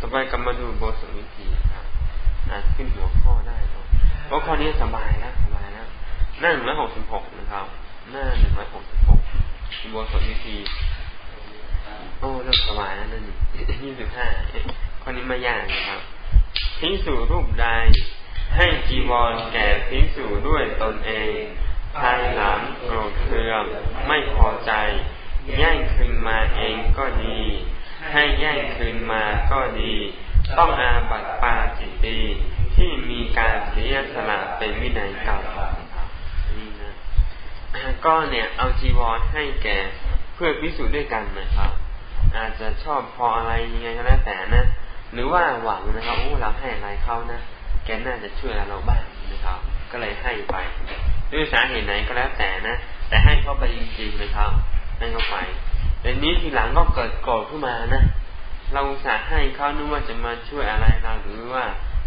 ต่อไปกลับมาดูโบสถวิธีครับอาจขึ้นหัวข้อได้ครับเพราะข้อนี้สบายแล้วสบายแล้วหน้าหนึ่งร้อยหกสิบหกนะครับ หน้าหนึ่งร้อยหกสิบหกโบสถวิธีโอ้เริ่มสบายแล้วนั่นยี่สิบห้าข้อนี้ไม่ยากนะครับพิสูรูปใดให้จีวรแก่พิสูด้วยตนเองภายหลังโกรธเคืองไม่พอใจแย่งคืนมาเองก็ดี ให้แย่งคืนมาก็ดี ต้องอาบัตปาจิตตีที่มีการเสียสละเป็นวินัยเก่านี่นะก็เนี่ยเอาจีวรให้แก่เพื่อพิสูจน์ด้วยกันนะครับ อาจจะชอบพออะไรยังไงก็แล้วแต่นะหรือว่าหวังนะครับโอ้เราให้อะไรเขานะแกน่าจะช่วยเราบ้างนะครับ ก็เลยให้ไป ด้วยสาเหตุไหนก็แล้วแต่นะแต่ให้เขาไปจริงๆนะครับให้เขาไป แต่นี้ทีหลังก็เกิดโกรธขึ้นมานะ เราสาให้เขานึกว่าจะมาช่วยอะไรเราหรือว่า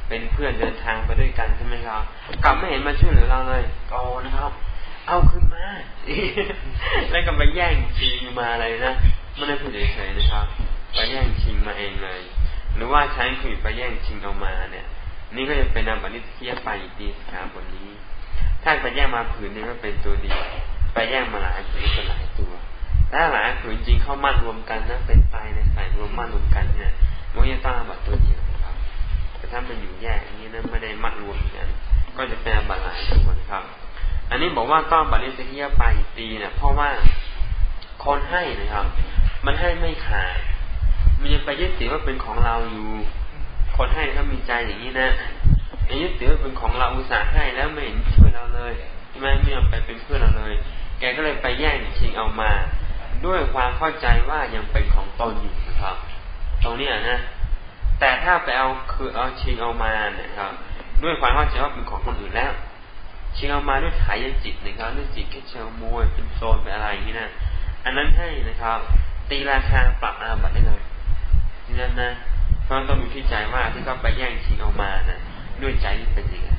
เป็นเพื่อนเดินทางไปด้วยกันใช่ไหมครับ กลับไม่เห็นมาช่วยเหลือเราเลยโกรธนะครับ เอาขึ้นมา แล้วก็ไปแย่งชิงมาอะไรนะไม่ได้พูดเฉยๆนะครับ ไปแย่งชิงมาเองเลย หรือว่าใช้คุยไปแย่งชิงเอามาเนี่ย นี่ก็จะเป็นนามบัณิเทียไปดีครับบนนี้ ถ้าไปแย่งมาผืนนี้ก็เป็นตัวดี ไปแย่งมาหลายผืนก็หลาย ถ้าหลายผืนจริงเข้ามั่นรวมกันนะเป็นไตในใส่รวมมั่นรวมกันเนี่ยมันจะต้องอบัตตัวเดียวครับ แต่ถ้ามันอยู่แยกอย่างนี้นะไม่ได้มัดรวมกันก็จะเป็นบัตหลายตัวนครับ อันนี้บอกว่าต้องบัตรนิสกียไปตีเนี่ยเพราะว่าคนให้นะครับ มันให้ไม่ขาดมันยังไปยึดติดว่าเป็นของเราอยู่ คนให้เขามีใจอย่างนี้นะยึดติดว่าเป็นของเราอุตส่าห์ให้แล้วไม่เห็นช่วยเราเลยใช่ไหมไม่ยอมไปเป็นเพื่อนเราเลย แกก็เลยไปแย่งชิงเอามา ด้วยความเข้าใจว่ายังเป็นของตนอยู่นะครับ ตรงนี้นะ แต่ถ้าไปเอาคือเอาชิงเอามาเนี่ยครับ ด้วยความเข้าใจว่าเป็นของคนอื่นแล้ว ชิงเอามาด้วยถ่ายจิตนะครับด้วยจิตแค่เชลมวยเป็นโซนเป็นอะไรอย่างนี้นะอันนั้นให้นะครับ ตีราคาปรับอาบัตได้เลยนี่นั่นนะเพราะต้องมีที่ใจว่าที่เขาไปแย่งชิงเอามานะด้วยใจที่เป็นยังไง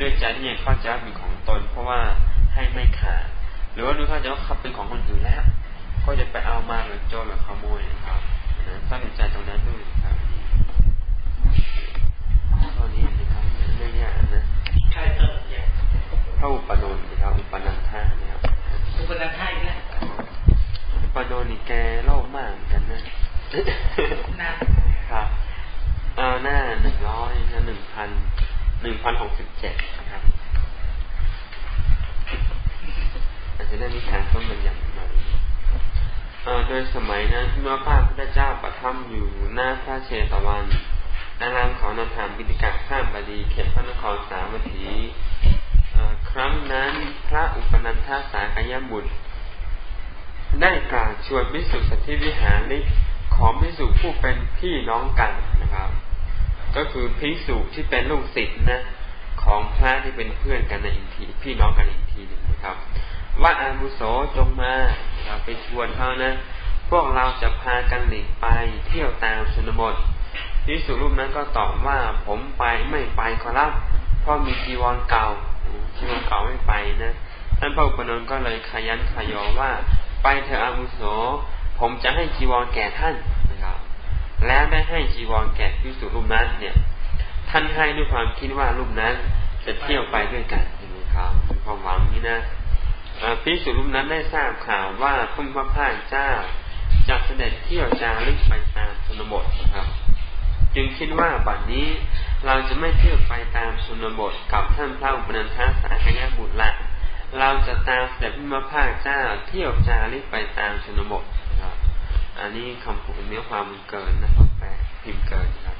ด้วยใจที่ยังเข้าใจว่าเป็นของตน เพราะว่าให้ไม่ขาดหรือว่าดูถ้าใจว่าขับเป็นของคนอื่นแล้ว ก็จะไปเอามาหรือโจรหรือขโมยนะครับสร้างใจตรงนั้นด้วยครับข้อนี้นะครับไม่ยากนะใช่ต้นใหญ่พระอุปนนท์นะครับอุปนันท่านะครับอุปนันท่าอีกแล้วอุปนนท์นี่แกโลภมากกันนะนะครับเอาหน้าหนึ่งร้อยนะหนึ่งพันหนึ่งพันหกสิบเจ็ดนะครับอาจจะได้นิทานต้นมันอย่างหน่อย โดยสมัยนั้นเมื่อพระพุทธเจ้าประทับอยู่หน้าพระเชตวัน อารามของนธรรมบิดกาข้ามบดีเขตพระนครสาวัตถีครั้งนั้นพระอุปนันทาสากยบุตร ได้กล่าวชวนพิสุสัตธิวิหารลิของพิสุผู้เป็นพี่น้องกันนะครับ ก็คือพิสุที่เป็นลูกศิษย์นะของพระที่เป็นเพื่อนกันในอีกทีพี่น้องกันอีกทีหนึ่งนะครับ ว่าอามุโสจงมาเราไปชวนเขานะ พวกเราจะพากันหลีกไปเที่ยวตามชนบทที่สุรูปนั้นก็ตอบว่าผมไปไม่ไปขอรับเพราะมีจีวรเก่าจีวรเก่าไม่ไปนะท่านพระอุปนนท์ก็เลยขยันขยอว่า ไปเถอะอามุโส ผมจะให้จีวรแก่ท่านนะครับแล้วได้ให้จีวรแก่พิสุรูปนั้นเนี่ย ท่านให้ด้วยความคิดว่ารูปนั้นจะเที่ยวไปด้วยกันนะครับความหวังนี้นะพิสุรูปนั้นได้ทราบข่าวว่าพุ่มพระพายเจ้า จะเสด็จเที่ยวจาริกไปตามชนบทนะครับ จึงคิดว่าบัดนี้เราจะไม่เที่ยวไปตามชนบทกับท่านพระอุปนันทสาคยบุตรละเราจะตามเสด็จพุ่มพระพายเจ้าเที่ยวจาริกไปตามชนบทนะครับ อันนี้คำพูดเนื้อความมันเกินนะครับแปลพิมพ์เกินครับ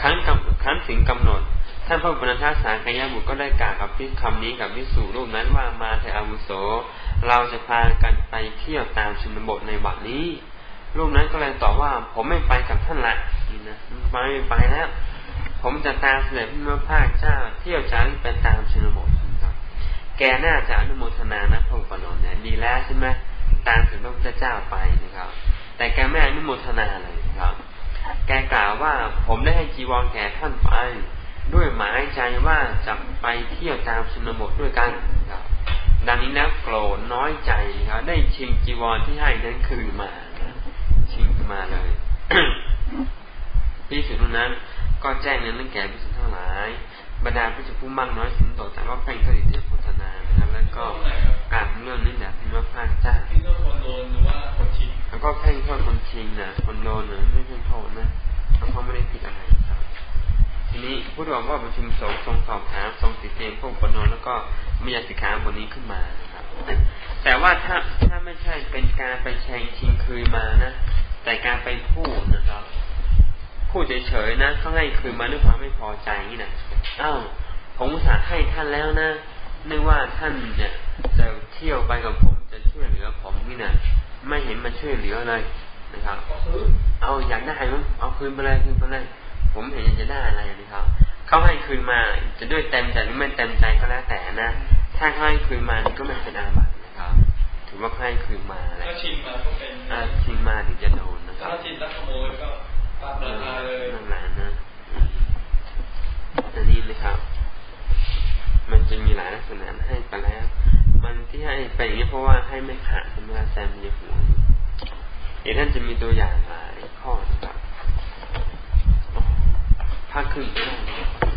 ครั้งกำครั้งถึงกำหนดท่านพระปุณณธาสารกยบุตรก็ได้กล่าวกับพิคำนี้กับวิสูรูปนั้นว่ามาเถอาวุโส เราจะพากันไปเที่ยวตามชนบทในบัดนี้ รูปนั้นก็เลยตอบว่า ผมไม่ไปกับท่านละนี่นะไม่ไปแล้ว ผมจะตามเสด็จพระพาคเจ้าเที่ยวจาริกไปตามชนบทครับแกน่าจะอนุโมทนานะพระอุปนนท์เนี่ยดีแล้วใช่ไหมตามถึงพระพุทธเจ้าไปนะครับ แต่แกไม่อนุโมทนาเลยครับ แกกล่าวว่าผมได้ให้จีวรแก่ท่านไป ด้วยหมายใจว่าจะไปเที่ยวตามชนบทด้วยกันครับดังนี้นะโกรธน้อยใจครับได้ชิงจีวรที่ให้นั้นคืนมา มาเลยพิสุทนั้น ก็แจ้งนั้นเรื่องแก่พิสุททั้งหลายบรรดาผู้จะผู้มั่งน้อยสินต่อแต่ว่าแพ่งก็ติดเตียงโฆษณานะครับแล้วก็การเรื่องนี้จากที่ว่าพลาเจ้าแล้วก็แพ่งโทษคนชิงนะคนโดนหรือไม่แพ่งโทษนะเพราะไม่ได้ผิดอะไรครับ ทีนี้ผู้รวมว่าประชุมสงทรงสอบถามทรงติดเตียงพวกคนโดนแล้วก็มียาสิกขาบทนี้ขึ้นมาครับ แต่ว่าถ้าถ้าไม่ใช่เป็นการไปแชงชิงคืนมานะ แต่การไปพูดนะครับ พูดเฉยๆนะเขาให้คืนมาด้วยความไม่พอใจนี่นะอ้าวผมอุตส่าให้ท่านแล้วนะนึกว่าท่านเนี่ยจะเที่ยวไปกับผมจะช่วยเหลือผมนี่นะไม่เห็นมาช่วยเหลือเลยนะครับ เอาอยากได้ไหมเอาคืนไปเลยคืนไปเลยผมเห็นจะได้อะไรนะครับเขาให้คืนมาจะด้วยเต็มใจหรือไม่เต็มใจก็แล้วแต่นะถ้าเขาให้คืนมาก็ไม่เป็นอาบัติ ถือว่าให้คืนมาอะไรก็ชิงมาก็เป็นอ่าชิงมาถึงจะโดนนะครับถ้าชิงแล้วขโมยก็ปรับราคาเลยนั่นแหละนะอันนี้นะครับ มันจะมีหลายลักษณะให้ไปแล้ว มันที่ให้ไปอย่างนี้เพราะว่าให้ไม่ขาดเวลาแซมมีหัวเดี๋ยวท่านจะมีตัวอย่างหลายข้อนะครับภาคครึ่งก็ไ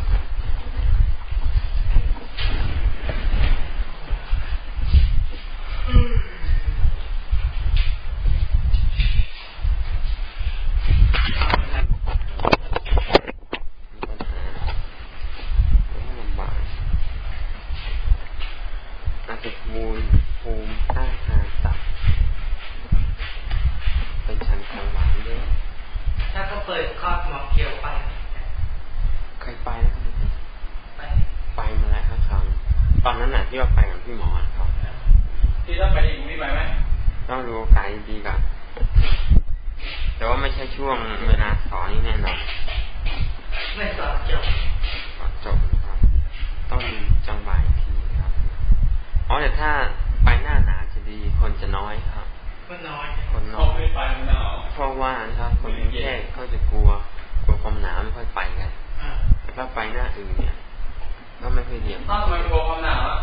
เถ้าทำไมกลัวความหนาวอะ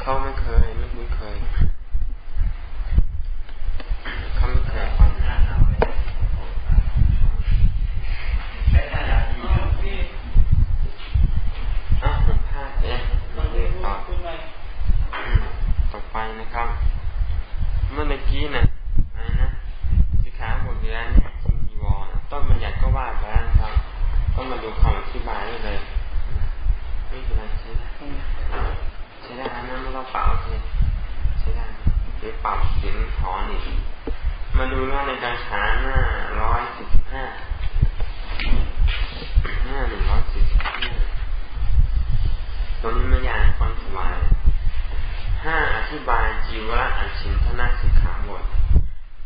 เขาไม่เคยไม่ไม่เคยเขาไม่เคยความหนาวไม่ได้หนาวพี่อะมันพลาดเองต่อต่อไปนะครับ เมื่อกี้นะอะไรนะสิขาบทเรียนเนี่ยชิงจีวรต้นบัญญัติก็ว่าไปแล้วครับ ก็มาดูคำอธิบายได้เลย ใช่เป็นใช่ได้ใช่ได้นะไม่ต้องเป่าใช่ใช่ได้ไปปรับเสียงถอนี่มาดูว่าในการฉาหน้าร้อยสิบห้าหน้าหนึ่งร้อยสิบห้าตรงนี้มายานควาสบายห้าอธิบายจีวรอันชินทนาสิกขาบท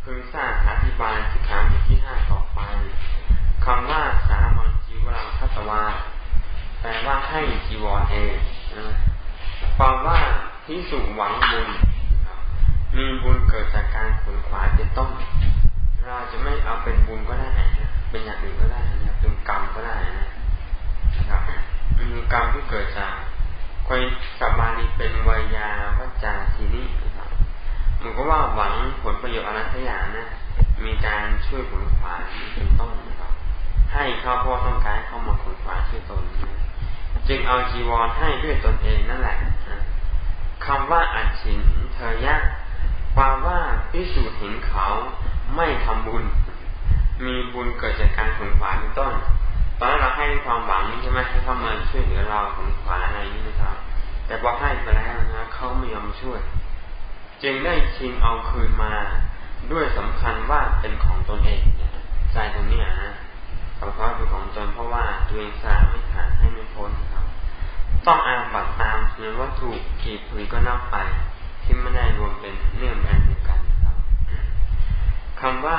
พึงทราบอธิบายสิกขาบทที่ห้าต่อไปคำว่าสามัญจีวราคัตวา แปลว่าให้จีวรเองความว่าพิสุหวังบุญ มีบุญเกิดจากการขวนขวายเป็นต้งเราจะไม่เอาเป็นบุญก็ได้นะเป็นอย่างอื่นก็ได้นะเป็นกรรมก็ได้นะครับมีกรรมที่เกิดจากควยสบมานีเป็นวายาวจาทีนี้ครับมันก็ว่าหวังผลประโยชน์อนักยานะมีการช่วยผนขวายเป็นต้งนะครับให้ข้าวพ่อต้องการเข้ามาผนขวายช่วยตนนะ จึงเอาจีวรให้ด้วยตนเองนั่นแหละคำว่าอัจฉินเธอยะวามว่าพิสูจน์เห็นเขาไม่ทำบุญ มีบุญเกิดจากการขนขวายเป็นต้น ตอนนั้นเราให้ความหวังใช่ไหมให้เขามาช่วยเหลือเราขนขวายอะไรนี่นะครับ แต่พอให้ไปแล้วนะเขาไม่ยอมช่วย จึงได้ชิงเอาคืนมาด้วยสำคัญว่าเป็นของตนเองใจตรงนี้นะเสำคัญเป็นของตนเพราะว่าตัวเองสาไม่ขาดให้ไม่พ้น ต้องอาบัตตามหรือว่าถูกกีดผืนก็นอกไป ที่ไม่ได้รวมเป็นเนื่องอันเดียวกันครับคำว่า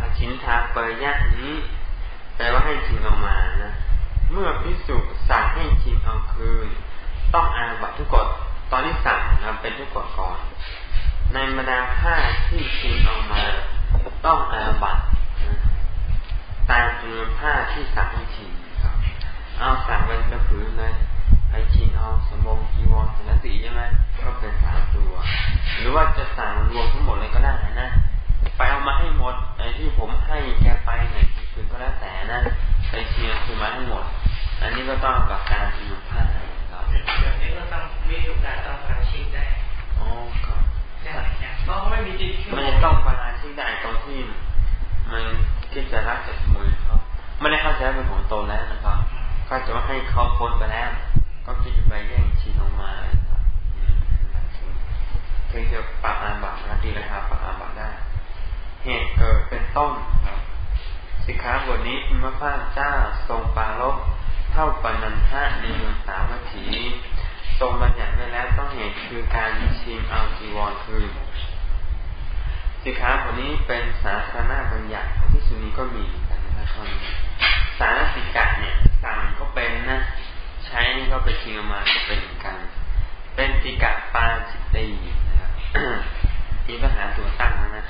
อาชินทาเปยะนี้แปลว่าให้ชิมออกมานะเมื่อพิสุสั่งให้ชิมเอาคืน ต้องอาบัตทุกกฎตอนที่สั่งเรเป็นทุกกฎก่อน ในบรรดาผ้าที่ชิมออกมา ต้องอาบัตตามจำนวนผ้าที่สั่งให้ชิม สี่ใช่ไหมก็เป็นสามตัว หรือว่าจะสั่งรวมทั้งหมดเลยก็ได้นะ ไปเอามาให้หมดไอ้ที่ผมให้แกไปไหนคืนก็แล้วแต่นะไปเชียคือมาให้หมด อันนี้ก็ต้องกับการอยู่ผ้าครับแบบนี้ก็ต้องมีโอกาสต้องการชิกได้อ๋อครับใช่ต้องไม่มีจิคือไม่ต้องปราชิกได้ตรงที่มันคิดจะรักจะขโมยเขาไม่ได้เข้าใจเป็นของตนแล้วนะครับ ก็จะให้เขาพ้นไปแล้ว สิกขาบทนี้พระพาเจ้าทรงปาลบเท่าปนันทะในเมืองสาวัตถี ทรงบัญญัติไว้แล้วต้องเหตุคือการชิงเอาจีวรคืนสิกขาบทนี้เป็นสาธารณบัญญัติที่สุนีก็มีกันนะครับสารสิกะเนี่ยสั่งก็เป็นนะ ใช้ก็ไปชิงมาก็เป็นกัน เป็นสิกะปาจิตตีนะครับนี่ก็หาตัวตั้งนะ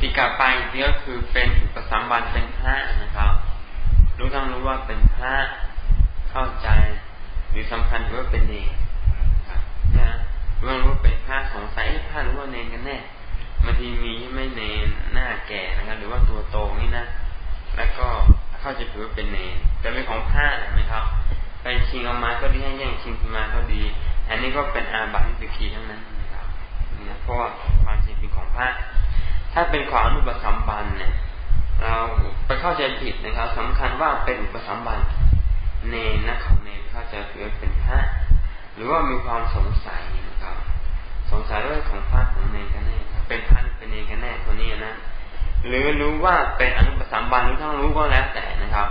สิกะปาจิตก็คือเป็นอุปสมบันเป็นพระนะครับ รู้ต้องรู้ว่าเป็นพระเข้าใจหรือสำคัญว่าเป็นเนรนะเมื่อรู้เป็นพระสงสัยพระรือว่าเนรกันแน่บางทีมีไม่เนรหน้าแก่นะครับ หรือว่าตัวโตนี่นะแล้วก็เข้าจะถือว่าเป็นเนรแต่เป็นของผ้าไหมครับไปชิงเอามาก็ดีให้แย่งชิงมาก็ดี อันนี้ก็เป็นอาบัติสิกีทั้งนั้นนะครับนะเพราะว่าความจริงเป็นของผ้า ถ้าเป็นของอนุปสัมบันเนี่ยเราไปเข้าใจผิดนะครับสำคัญว่าเป็นอุปสัมบันเนรนะของเนรเข้าใจถือเป็นพระหรือว่ามีความสงสัยนะครับ สงสัยเรื่องของพระของเนรกันแน่เป็นพระเป็นเนรกันแน่คนนี้นะหรือรู้ว่าเป็นอนุปสัมบันหรือทั้งรู้ก็แล้วแต่นะครับ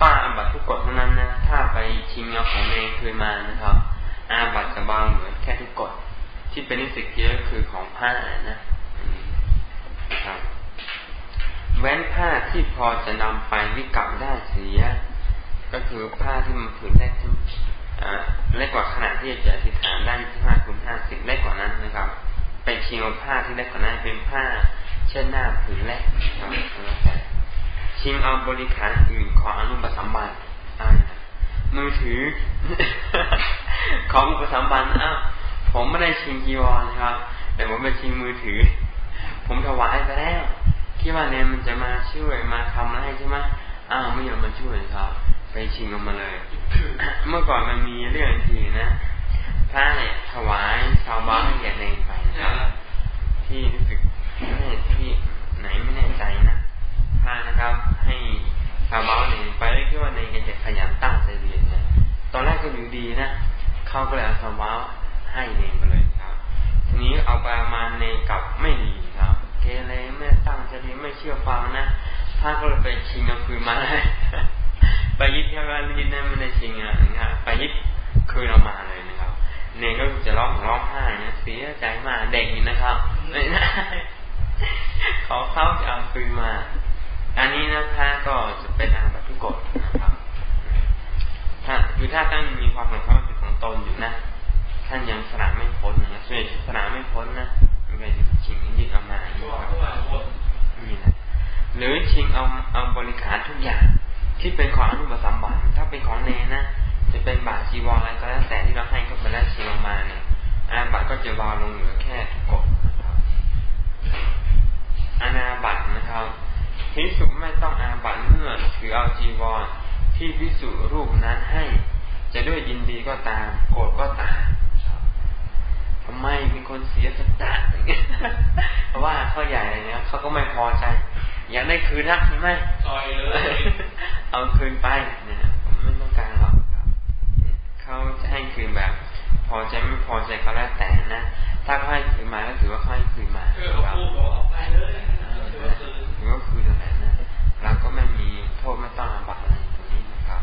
ป้าอาบัตทุกกฎเท่านั้นนะถ้าไปชิงเอาของเนรคืนมานะครับอาบัตจะบางเหมือนแค่ทุกกฎที่เป็นนิสิตเยอะคือของผ้านะ ครับแว้นผ้าที่พอจะนำไปวิกับได้เสีย ก็คือผ้าที่มันผืนแรกเล็กกว่าขนาดที่จะอธิษฐานได้ที่ห้าคูณห้าสิบเล็กกว่านั้นนะครับไปชิงเอาผ้าที่เล็กกว่านั้นเป็นผ้าเช่นหน้าผืนแรกครับชิงเอาบริขารอื่นของอนุปสัมบันมือถือของอุปสัมบันอ้าวผมไม่ได้ชิงจีวรครับ แต่ผมไปชิงมือถือ ผมถวายไปแล้วคิดว่าเนี่ยมันจะมาช่วยมาทำอะไรใช่ไหมอ้าวไม่ยอมมาช่วยครับ ไปชิงออกมาเลย เมื่อก่อนมันมีเรื่องทีนะพระเนี่ยถวายชาวบ้านให้แก่เนรไปนะครับที่รู้สึกไม่ที่ไหนไม่แน่ใจนะพานะครับ ให้ชาวบ้านเนี่ยไปได้คิดว่าเนรจะขยันตั้งใจเรียนเนี่ยตอนแรกก็อยู่ดีนะเขาก็เลยเอาชาวบ้านให้เนรไปเลยครับ ทีนี้เอาไปมาเนรกลับไม่ดีครับ เกเรไม่ตั้งใจเรียนไม่เชื่อฟังนะ ท่านก็เลยไปชิงเอาคืนมาเลยไปยึดแค่ว่ายึดนั่นไม่ได้ชิงอะนะครับไปยึดคืนเอามาเลยนะครับเนก็จะร้องร้องไห้นะเสียใจมากเด็กนี่นะครับไม่ได้เขาเข้าจะเอาคืนมา อันนี้นะพระก็จะเป็นทางแบบทุกกฎนะครับถ้าคือถ้าท่านมีความสำคัญเป็นของตนอยู่นะท่านยังสละไม่พ้นนะส่วนสละไม่พ้นนะมันก็จะชิงยึดเอามาอย่างนี้ครับนี่นะ หรือชิงเอาเอาบริขารทุกอย่าง ที่เป็นของอนุปสัมบัติถ้าเป็นของเนนะจะเป็นบาทจีวรอะไรก็แล้วแต่ที่เราให้เขาไปแล้วชิลงมาเนี่ยอาบัตก็จะวาลงเหลือแค่ทุกกฎอาณาบัตนะครับพิสุไม่ต้องอาบัตเมื่อถือเอาจีวรที่พิสุรูปนั้นให้ จะด้วยยินดีก็ตามโกรธก็ตามทำไมมีคนเสียสัจจะเพราะว่าเข้อใหญ่เนี่ยเขาก็ไม่พอใจ อยากได้คืนนักใช่ไหมต่อยเลย เอาคืนไปเนี่ยผมไม่ต้องการหรอกเขาจะให้คืนแบบ พอใจไม่พอใจก็แล้วแต่นะ ถ้าเขาให้คืนมาก็ถือว่าเขาให้คืนมาเออเขาพูดบอกออกไปเลยถือว่าคืนอะไรนะเราก็ไม่มีโทษไม่ต้องอาบัตอะไรตรงนี้นะครับ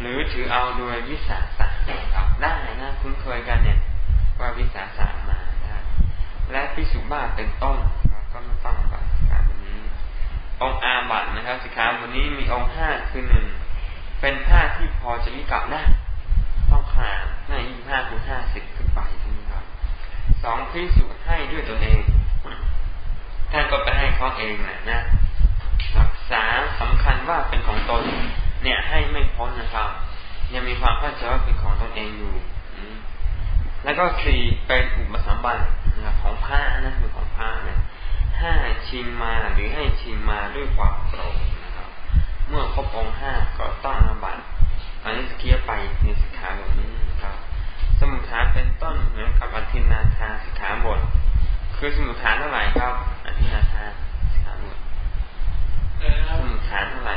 หรือถือเอาโดยวิสาสะครับได้นะคุ้นเคยกันเนี่ย ว่าวิสาสะมาได้และพิสุบ้าเป็นต้น องอาบัตนะครับสิกขาบนนี้มีองค์ห้าคือหนึ่งเป็นผ้าที่พอจะวิกับได้ต้องขาดหน้ายี่ห้าคูณห้าสิบขึ้นไปใช่ไหมครับสองพิสูจน์ให้ด้วยตนเองท่านก็ไปให้เขาเองนะนะรักษาสำคัญว่าเป็นของตน เนี่ยให้ไม่พ้นนะครับ ยังมีความเข้าใจว่าเป็นของตนเองอยู่แล้วก็สี่เป็นอุปสมบัติของผ้านะคือของผ้าเนี่ย ห้าชิงมาหรือให้ชิงมาด้วยความโกรธนะครับ เมื่อครบองห้าก็ต้องอาบัตอันนี้สกียไปในสิกขาบทนี้นะครับ สมุทฐานเป็นต้นเหมือนกับอธินาทาสิกขาบท คือสมุทฐานเท่าไหร่ครับอธินาทาสิกขาบทสมุทฐานเท่าไหร่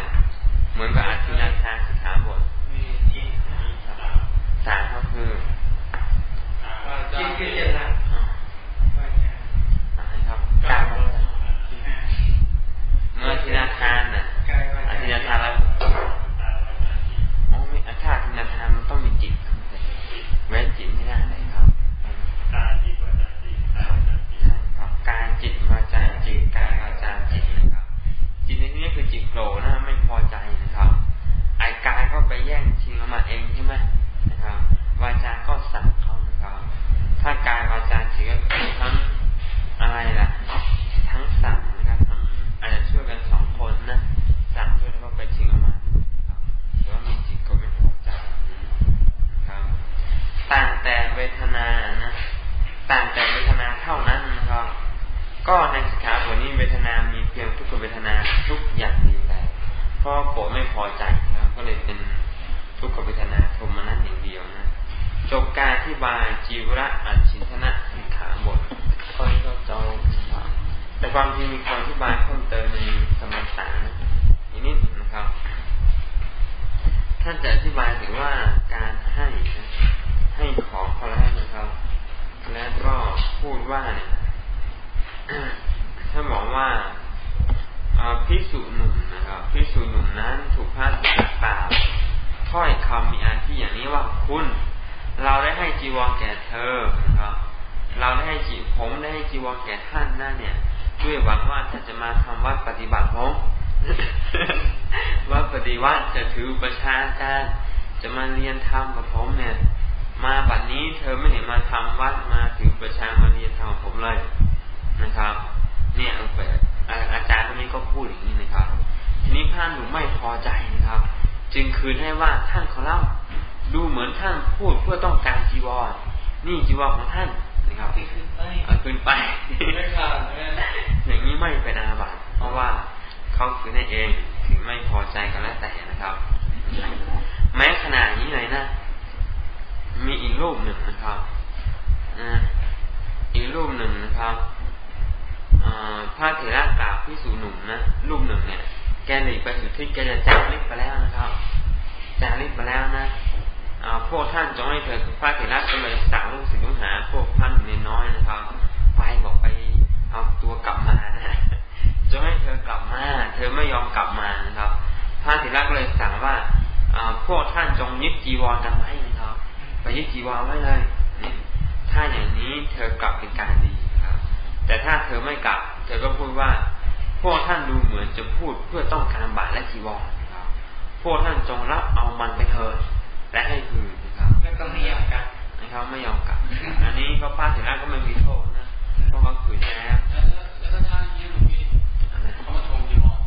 เหมือนกับอธินาทาสิกขาบทสามก็คือที่คืเจตนา เวทนานะต่างแต่เวทนาเท่านั้นนะครับ ก็ในสิกขาบทนี้เวทนามีเพียงทุกขเวทนาทุกอย่างดีแลเพราะโกรธไม่พอใจนะครับก็เลยเป็นทุกขเวทนาโทมนัสอย่างเดียวนะจบการที่บายจีวระอัญชินทนะสิกขาบทข้อนี้ก็จบแต่ความจริงมีคำอธิบายเพิ่มเติมในสมัสารอีกนิดนะครับ ท่านจะอธิบายถึงว่าการให้นะ ให้ของเขาแล้วนะครับ แล้วก็พูดว่าเนี่ยท่าบอกว่าพิสุหนุ่มนะครับพิสุหนุ่มนั้นถูกพระสุกล่าถ้อยคำมีอันที่อย่างนี้ว่าคุณ เราได้ให้จีวรแก่เธอนะครับ เราได้ให้จีผมได้ให้จีวรแก่ท่านนั่นเนี่ย ด้วยหวังว่าท่านจะมาทำวัดปฏิบัติผมวัดปฏิวัติจะถือประชาการจะมาเรียนธรรมกับผมเนี่ย มาบัดนนี้เธอไม่เห็นมาทำวัดมาถือประชามาเรียนธรรมกับผมเลยนะครับ เนี่ยอาจารย์คนนี้ก็พูดอย่างนี้นะครับ ทีนี้พระหนุ่มไม่พอใจนะครับ จึงคืนให้ว่าท่านเขาเล่าดูเหมือนท่านพูดเพื่อต้องการจีวร นี่จีวรของท่านนะครับที่ขึ้นไปขึ้นไปไม่ขาดอย่างนี้ไม่เป็นอาบัติเพราะว่าเขาคือนั่นเองถึงไม่พอใจกันแล้วแต่นะครับ แม้ขนาดนี้เลยนะ มีอีก รูปหนึ่งนะครับอีกรูปหนึ่งนะครับพระเถระกล่าวพิสูหนุ่มนะรูปหนึ่งเนี่ย แกหลีไปสุดที่แกจะจาริกไปแล้วนะครับจาริกไปแล้วนะพวกท่านจงให้เธอพระเถระก็เลยสั่งลูกศิษย์ลูกหา พวกท่านเนน้อยนะครับ ไปบอกไปเอาตัวกลับมานะจงให้เธอกลับมา เธอไม่ยอมกลับมานะครับ พระเถระก็เลยสั่งว่าพวกท่านจงยึดจีวรกันไว้นะครับ ไปยึดจีวรไว้เลยนี่ถ้าอย่างนี้เธอกลับเป็นการดีครับ แต่ถ้าเธอไม่กลับ เธอก็พูดว่า พวกท่านดูเหมือนจะพูดเพื่อต้องการบาตรและจีวรครับ พวกท่านจงรับเอามันไปเถิดและให้คืนนะครับแล้วก็ไม่ยอมกลับนะครับไม่ยอมกลับ อันนี้ก็ป้าถึงแล้ก็ไม่มีโทษนะเพราะเขาขืนแล้วแล้วก็ท่านยืนหลวงพี่เขามาทวงจีวร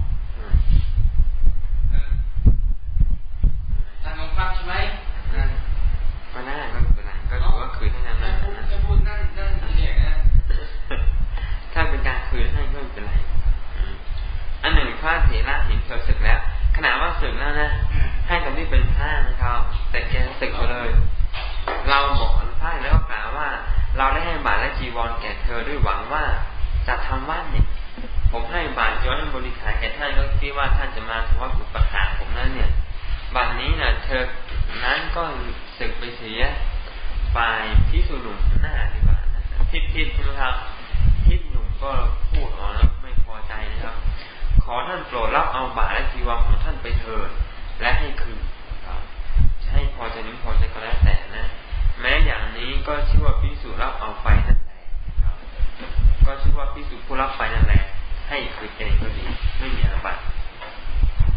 ท่านของฟังใช่ไหมก็ได้ก็เป็นไรก็ถือว่าคืนให้นั่นนะจะพูดนั่นนั่นเนี่ยนะถ้าเป็นการคืนให้ก็ ไม่เป็นไรอันหนึ่งพระเถระเห็นเธอศึกแล้ว ขนาดว่าศึกแล้วนะให้กับที่เป็นผ้านะครับ แต่แกสึกไปเลย เราบอกอันผ้าแล้วก็กล่าวว่า เราได้ให้บาตรและจีวรแก่เธอด้วยหวังว่าจะทำวัดเนี่ยผมให้บาตรย้อนบริขารแก่ท่านก็คิดว่าท่านจะมาถือว่าอุปถาผมนั่นเนี่ยบัดนนี้นะเธอนั้นก็สึกไปเสียไปที่สุหนุ่มหน้าดีกว่าทิศทิศใช่ไหมครับทิศหนุ่ม ก็พูดออกแล้วไม่พอใจนะครับ ขอท่านโปรดรับเอาบาตรและจีวรของท่านไปเถิดและให้คืนจะให้พอใจนึงพอใจก็แล้วแต่นะ แม้อย่างนี้ก็ชื่อว่าพิสูจรับเอาไปนั่นแหละก็ชื่อว่าพิสูจผู้รับไปนั่นแหละให้คืนเองก็ดีไม่มีอาบัติ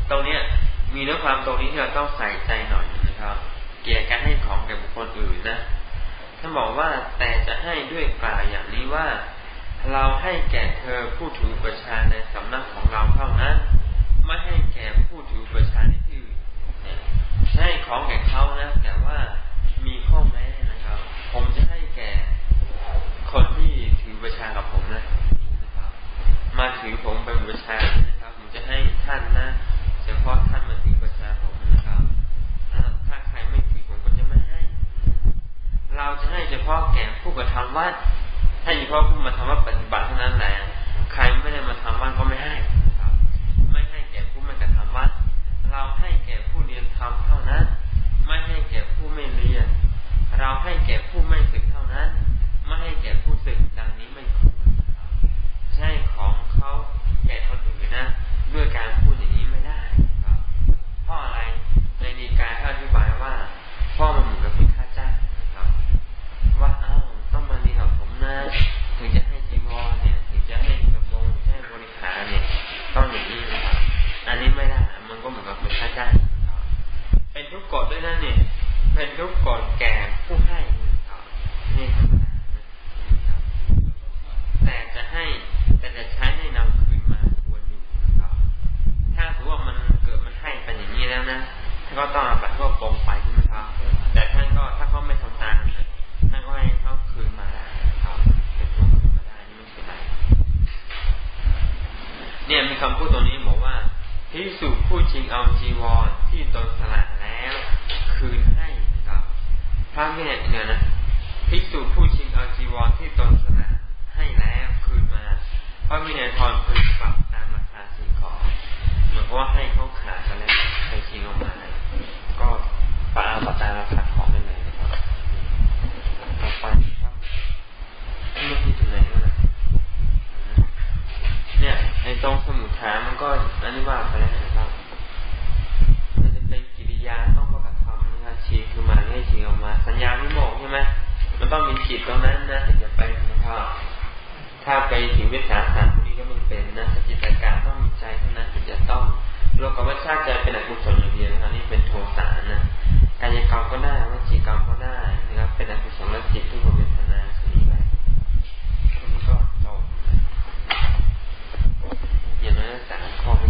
ตรงเนี้ยมีเนื้อความตรงนี้ที่เราต้องใส่ใจหน่อยนะครับ เกี่ยวกับการให้ของแก่บุคคลอื่นนะท่านบอกว่าแต่จะให้ด้วยกล่าวอย่างนี้ว่า เราให้แก่เธอผู้ถือประชาในสำนักของเราเท่านั้น ไม่ให้แก่ผู้ถือประชาในที่อื่นให้ของแก่เขานะ แต่ว่ามีข้อแม้นะครับ ผมจะให้แก่คนที่ถือประชากับผมนะมาถือผมเป็นประชานะครับ ผมจะให้ท่านนะเฉพาะท่านมาถือประชาผมนะครับ ถ้าใครไม่ถือผมก็จะไม่ให้ เราจะให้เฉพาะแก่ผู้กระทำวัด ให้เฉพาะผู้มาทำว่าปฏิบัติเท่านั้นแหละใครไม่ได้มาทำวัดก็ไม่ให้ไม่ให้แก่ผู้มากระทำวัดเราให้แก่ผู้เรียนทำเท่า ถ้าก็ต้องอาบัตก็โกงไปใช่ไหมครับ แต่ท่านก็ถ้าเขาไม่ทำตามท่านก็ให้เขาคืนมาได้ครับเป็นตัวคืนมาได้นี่ไม่เป็นไรเนี่ยมีคำพูดตรงนี้บอกว่าพิสุผู้จริงเอาจีวรที่ตนสละแล้ว คืนให้ครับพระเนี่ยเนี่ยนะพิสุผู้จริงเอาจีวรที่ตนสละให้แล้วคืนมาพระวินัยทรพึงปรับตามราคาสิ่งของ เหมือนว่าให้เขาขาดกันแล้วใครชิงออกมาก็ปรับปรับตามราคาของได้เลยนะครับต่อไปครับเมื่อกี้ถึงไหนแล้วนะเนี่ยในตรงสมุทฐานมันก็อันนี้ว่าไปแล้วนะครับ มันจะเป็นกิริยาต้องประกระทำนะครับชี้คือมาให้ชี้ออกมา สัญญาไม่บอกใช่ไหมมันต้องมีจิตตรงนั้นนะถึงจะเป็นนะครับ ถ้าไปถึงวิสาสะ ก็ไม่เป็นนะสติสัตกาต้องมีใจเท่านั้นที่จะต้องโลกวัาชาติใจเป็นอกุศลอย่างเดียวนะครับนี่เป็นโทสะนะกายกรรมก็ได้วจีกรรมก็ได้นะครับเป็นอกุศลจิตทุกขเวทนาสีไปมันก็จบอย่างนั้นสามข้อไม่